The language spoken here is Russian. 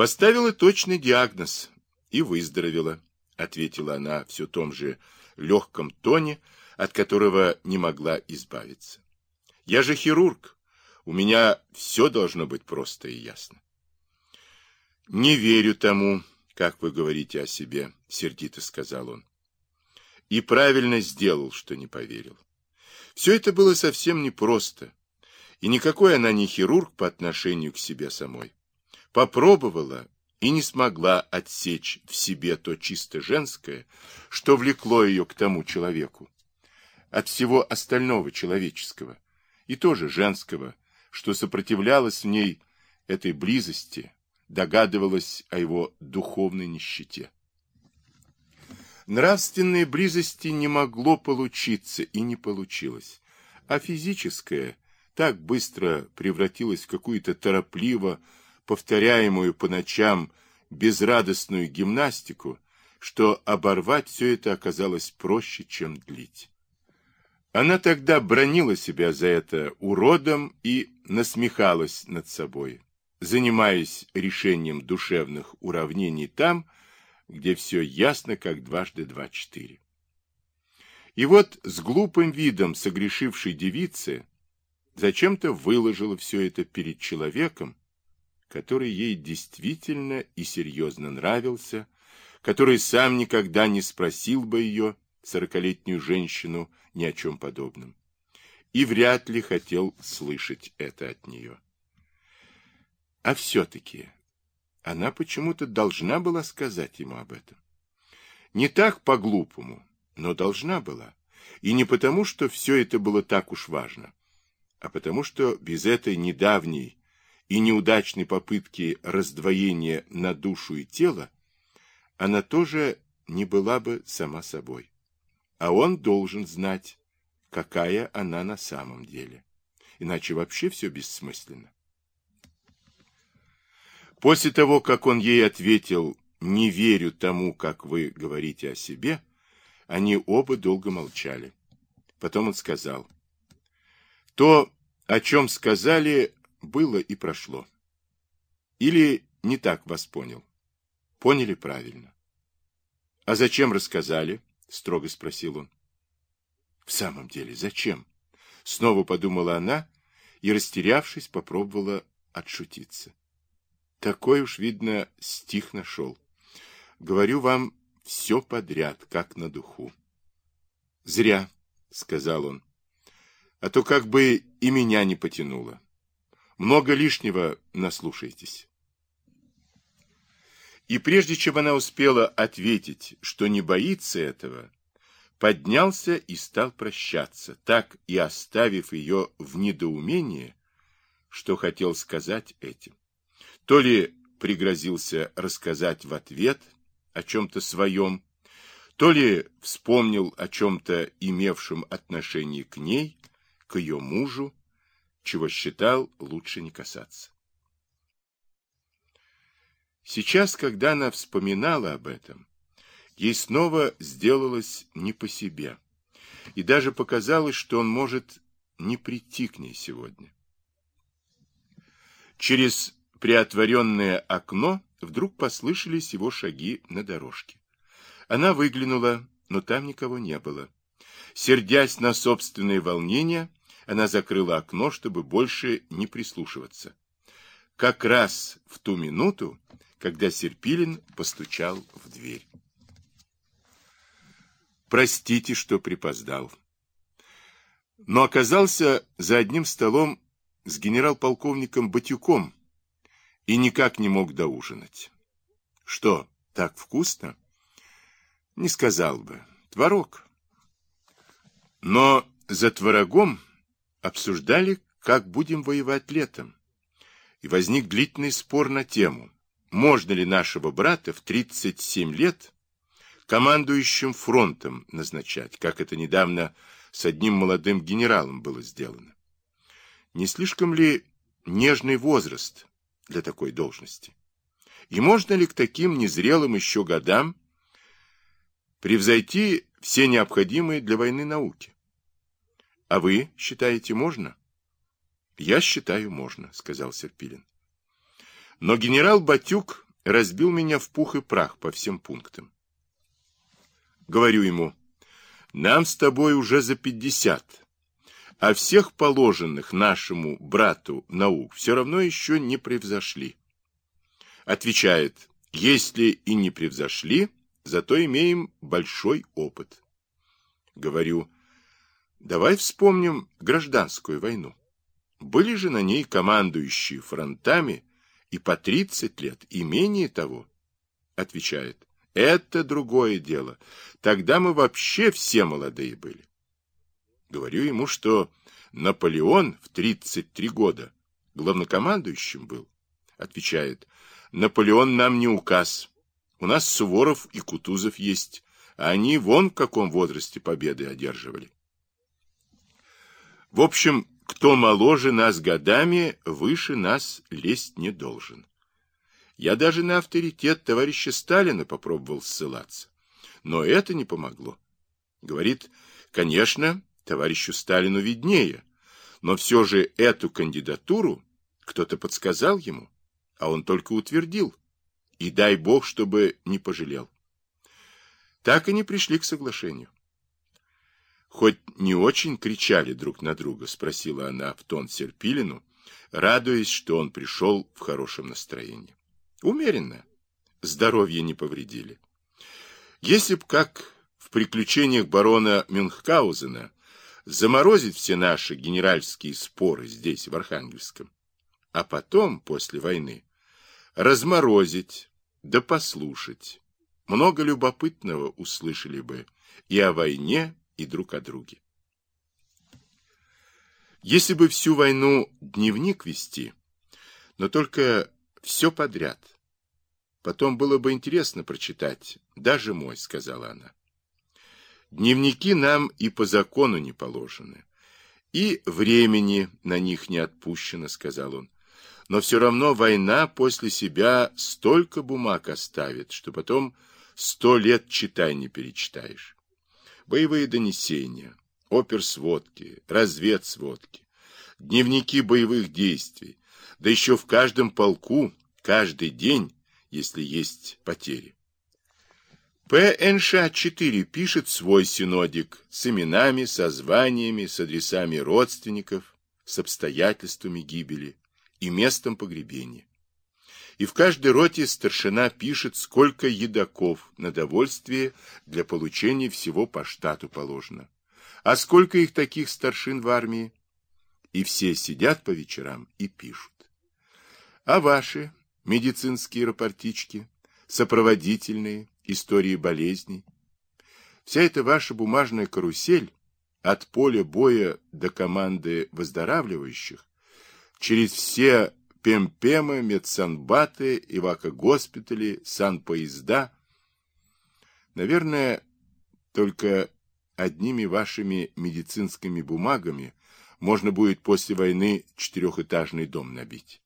Поставила точный диагноз и выздоровела, ответила она все том же легком тоне, от которого не могла избавиться. Я же хирург, у меня все должно быть просто и ясно. Не верю тому, как вы говорите о себе, сердито сказал он. И правильно сделал, что не поверил. Все это было совсем непросто, и никакой она не хирург по отношению к себе самой. Попробовала и не смогла отсечь в себе то чисто женское, что влекло ее к тому человеку, от всего остального человеческого, и тоже женского, что сопротивлялось в ней этой близости, догадывалась о его духовной нищете. Нравственной близости не могло получиться и не получилось, а физическое так быстро превратилось в какую-то торопливо повторяемую по ночам безрадостную гимнастику, что оборвать все это оказалось проще, чем длить. Она тогда бронила себя за это уродом и насмехалась над собой, занимаясь решением душевных уравнений там, где все ясно, как дважды два четыре. И вот с глупым видом согрешившей девицы зачем-то выложила все это перед человеком, который ей действительно и серьезно нравился, который сам никогда не спросил бы ее, сорокалетнюю женщину, ни о чем подобном. И вряд ли хотел слышать это от нее. А все-таки она почему-то должна была сказать ему об этом. Не так по-глупому, но должна была. И не потому, что все это было так уж важно, а потому, что без этой недавней и неудачной попытки раздвоения на душу и тело она тоже не была бы сама собой. А он должен знать, какая она на самом деле. Иначе вообще все бессмысленно. После того, как он ей ответил «не верю тому, как вы говорите о себе», они оба долго молчали. Потом он сказал «То, о чем сказали, было и прошло. Или не так вас понял? Поняли правильно. А зачем рассказали? Строго спросил он. В самом деле, зачем? Снова подумала она и, растерявшись, попробовала отшутиться. Такой уж, видно, стих нашел. Говорю вам все подряд, как на духу. Зря, сказал он, а то как бы и меня не потянуло. Много лишнего наслушаетесь. И прежде чем она успела ответить, что не боится этого, поднялся и стал прощаться, так и оставив ее в недоумении, что хотел сказать этим. То ли пригрозился рассказать в ответ о чем-то своем, то ли вспомнил о чем-то имевшем отношение к ней, к ее мужу, чего считал лучше не касаться. Сейчас, когда она вспоминала об этом, ей снова сделалось не по себе, и даже показалось, что он может не прийти к ней сегодня. Через приотворенное окно вдруг послышались его шаги на дорожке. Она выглянула, но там никого не было. Сердясь на собственное волнение, она закрыла окно, чтобы больше не прислушиваться. Как раз в ту минуту, когда Серпилин постучал в дверь. Простите, что припоздал. Но оказался за одним столом с генерал-полковником Батюком, и никак не мог доужинать. Что, так вкусно? Не сказал бы. Творог. Но за творогом обсуждали, как будем воевать летом. И возник длительный спор на тему, можно ли нашего брата в 37 лет командующим фронтом назначать, как это недавно с одним молодым генералом было сделано. Не слишком ли нежный возраст для такой должности? И можно ли к таким незрелым еще годам превзойти все необходимые для войны науки? А вы считаете, можно? Я считаю, можно, сказал Серпилин. Но генерал Батюк разбил меня в пух и прах по всем пунктам. Говорю ему, нам с тобой уже за пятьдесят, а всех положенных нашему брату наук все равно еще не превзошли. Отвечает, если и не превзошли, зато имеем большой опыт. Говорю, давай вспомним гражданскую войну. Были же на ней командующие фронтами и по 30 лет, и менее того. Отвечает, это другое дело. Тогда мы вообще все молодые были. Говорю ему, что Наполеон в 33 года главнокомандующим был. Отвечает, Наполеон нам не указ. У нас Суворов и Кутузов есть, а они вон в каком возрасте победы одерживали. В общем, кто моложе нас годами, выше нас лезть не должен. Я даже на авторитет товарища Сталина попробовал ссылаться. Но это не помогло. Говорит, конечно, товарищу Сталину виднее, но все же эту кандидатуру кто-то подсказал ему, а он только утвердил. И дай бог, чтобы не пожалел. Так и не пришли к соглашению. Хоть не очень кричали друг на друга, спросила она в тон Серпилину, радуясь, что он пришел в хорошем настроении. Умеренно. Здоровье не повредили. Если б, как в приключениях барона Мюнхгаузена, заморозить все наши генеральские споры здесь, в Архангельском, а потом, после войны, разморозить, да послушать, много любопытного услышали бы и о войне, и друг о друге. Если бы всю войну дневник вести, но только все подряд, потом было бы интересно прочитать, даже мой, сказала она. Дневники нам и по закону не положены, и времени на них не отпущено, сказал он. Но все равно война после себя столько бумаг оставит, что потом сто лет читай не перечитаешь боевые донесения, оперсводки, разведсводки, дневники боевых действий, да еще в каждом полку, каждый день, если есть потери. ПНШ-4 пишет свой синодик с именами, со званиями, с адресами родственников, с обстоятельствами гибели и местом погребения и в каждой роте старшина пишет, сколько едоков на довольствие для получения всего по штату положено. А сколько их таких старшин в армии? И все сидят по вечерам и пишут. А ваши медицинские рапортички, сопроводительные, истории болезней? Вся эта ваша бумажная карусель от поля боя до команды выздоравливающих через все пемпемы, медсанбаты, ивако-госпитали, санпоезда. Наверное, только одними вашими медицинскими бумагами можно будет после войны четырехэтажный дом набить.